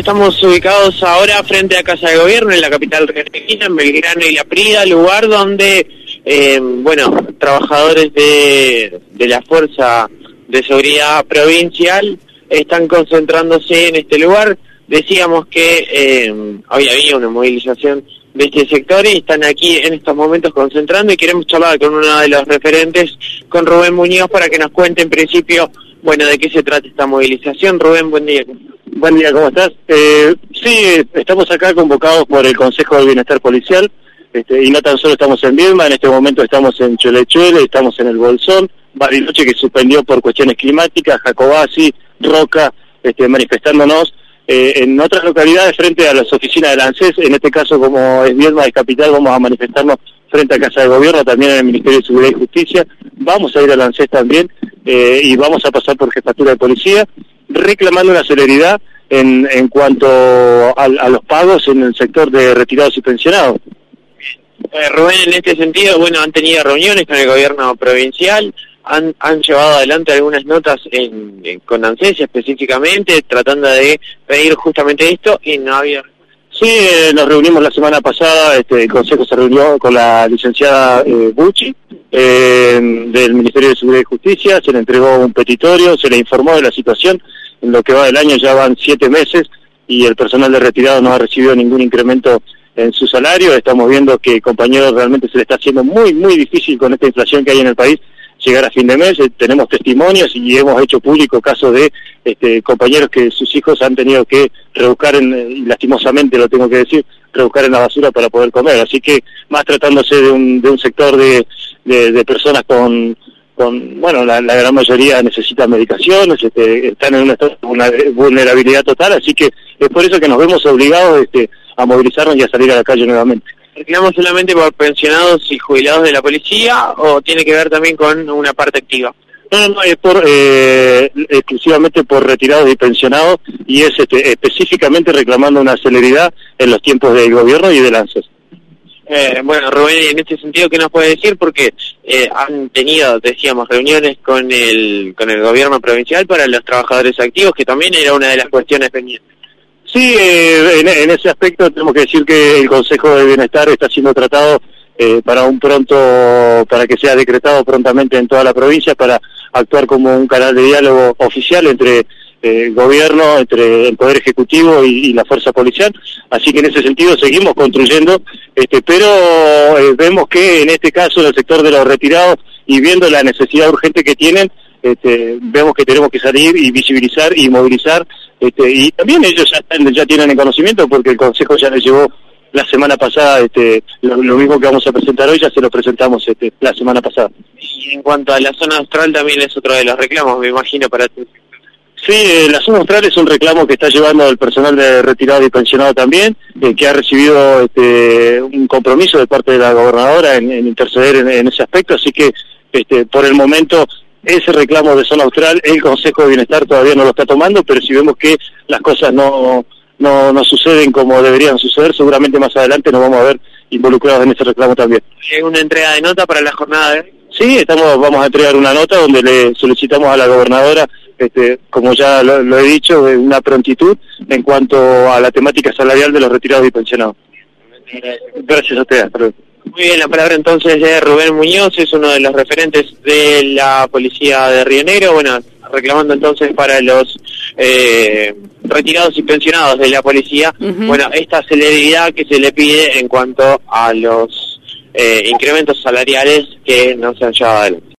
Estamos ubicados ahora frente a Casa de Gobierno en la capital argentina, en Belgrano y La Prida, lugar donde, eh, bueno, trabajadores de, de la Fuerza de Seguridad Provincial están concentrándose en este lugar. Decíamos que eh, hoy había una movilización de este sector y están aquí en estos momentos concentrando y queremos charlar con uno de los referentes, con Rubén Muñoz, para que nos cuente en principio, bueno, de qué se trata esta movilización. Rubén, buen día. Buen día, ¿cómo estás? Eh, sí, estamos acá convocados por el Consejo de Bienestar Policial este, y no tan solo estamos en Vilma, en este momento estamos en Cholechuele, estamos en el Bolsón, Bariloche que suspendió por cuestiones climáticas, Jacobasi, Roca, este, manifestándonos eh, en otras localidades frente a las oficinas del ANSES, en este caso como es Viedma de Capital, vamos a manifestarnos frente a Casa de Gobierno, también en el Ministerio de Seguridad y Justicia, vamos a ir al ANSES también eh, y vamos a pasar por Jefatura de Policía, reclamando una celeridad en, en cuanto a, los pagos en el sector de retirados y pensionados. Eh, Rubén, en este sentido, bueno, han tenido reuniones con el gobierno provincial, han, han llevado adelante algunas notas en, con ANSES específicamente, tratando de pedir justamente esto y no había... Sí, eh, nos reunimos la semana pasada, este, el Consejo se reunió con la licenciada eh, Bucci eh, del Ministerio de Seguridad y Justicia, se le entregó un petitorio, se le informó de la situación, en lo que va del año ya van siete meses y el personal de retirado no ha recibido ningún incremento en su salario, estamos viendo que compañeros realmente se le está haciendo muy, muy difícil con esta inflación que hay en el país llegar a fin de mes. Tenemos testimonios y hemos hecho público casos de este, compañeros que sus hijos han tenido que rebuscar, en, lastimosamente lo tengo que decir, rebuscar en la basura para poder comer. Así que más tratándose de un, de un sector de, de, personas con, con, bueno, la, gran mayoría necesita medicaciones, este, están en una, vulnerabilidad total, así que es por eso que nos vemos obligados este, a movilizarnos y a salir a la calle nuevamente. ¿Reclamos solamente por pensionados y jubilados de la policía o tiene que ver también con una parte activa? No, no, es por, eh, exclusivamente por retirados y pensionados y es este, específicamente reclamando una celeridad en los tiempos del gobierno y del ANSES. Eh, bueno, Rubén, en este sentido, ¿qué nos puede decir? Porque eh, han tenido, decíamos, reuniones con el, con el gobierno provincial para los trabajadores activos, que también era una de las cuestiones pendientes. Sí, eh, en, ese aspecto tenemos que decir que el Consejo de Bienestar está siendo tratado eh, para un pronto, para que sea decretado prontamente en toda la provincia, para actuar como un canal de diálogo oficial entre eh, gobierno, entre el Poder Ejecutivo y, la Fuerza Policial. Así que en ese sentido seguimos construyendo, este, pero vemos que en este caso en el sector de los retirados y viendo la necesidad urgente que tienen, este, vemos que tenemos que salir y visibilizar y movilizar, este, y también ellos ya, ya tienen el conocimiento porque el Consejo ya les llevó la semana pasada este, lo, mismo que vamos a presentar hoy, ya se lo presentamos este, la semana pasada. Y en cuanto a la zona austral también es otro de los reclamos, me imagino, para ti. Sí, eh, la zona austral es un reclamo que está llevando el personal de retirado y pensionado también, eh, que ha recibido este, un compromiso de parte de la gobernadora en, interceder en, en, ese aspecto, así que este, por el momento ese reclamo de zona austral, el Consejo de Bienestar todavía no lo está tomando, pero si vemos que las cosas no, no, no suceden como deberían suceder, seguramente más adelante nos vamos a ver involucrados en ese reclamo también. ¿Hay una entrega de nota para la jornada de hoy? Sí, estamos, vamos a entregar una nota donde le solicitamos a la gobernadora, este, como ya lo, he dicho, una prontitud en cuanto a la temática salarial de los retirados y pensionados. Gracias a ustedes. Muy bien, la palabra entonces de Rubén Muñoz, es uno de los referentes de la policía de Río Negro, bueno, reclamando entonces para los eh, retirados y pensionados de la policía, bueno, esta celeridad que se le pide en cuanto a los eh, incrementos salariales que no se han llevado adelante.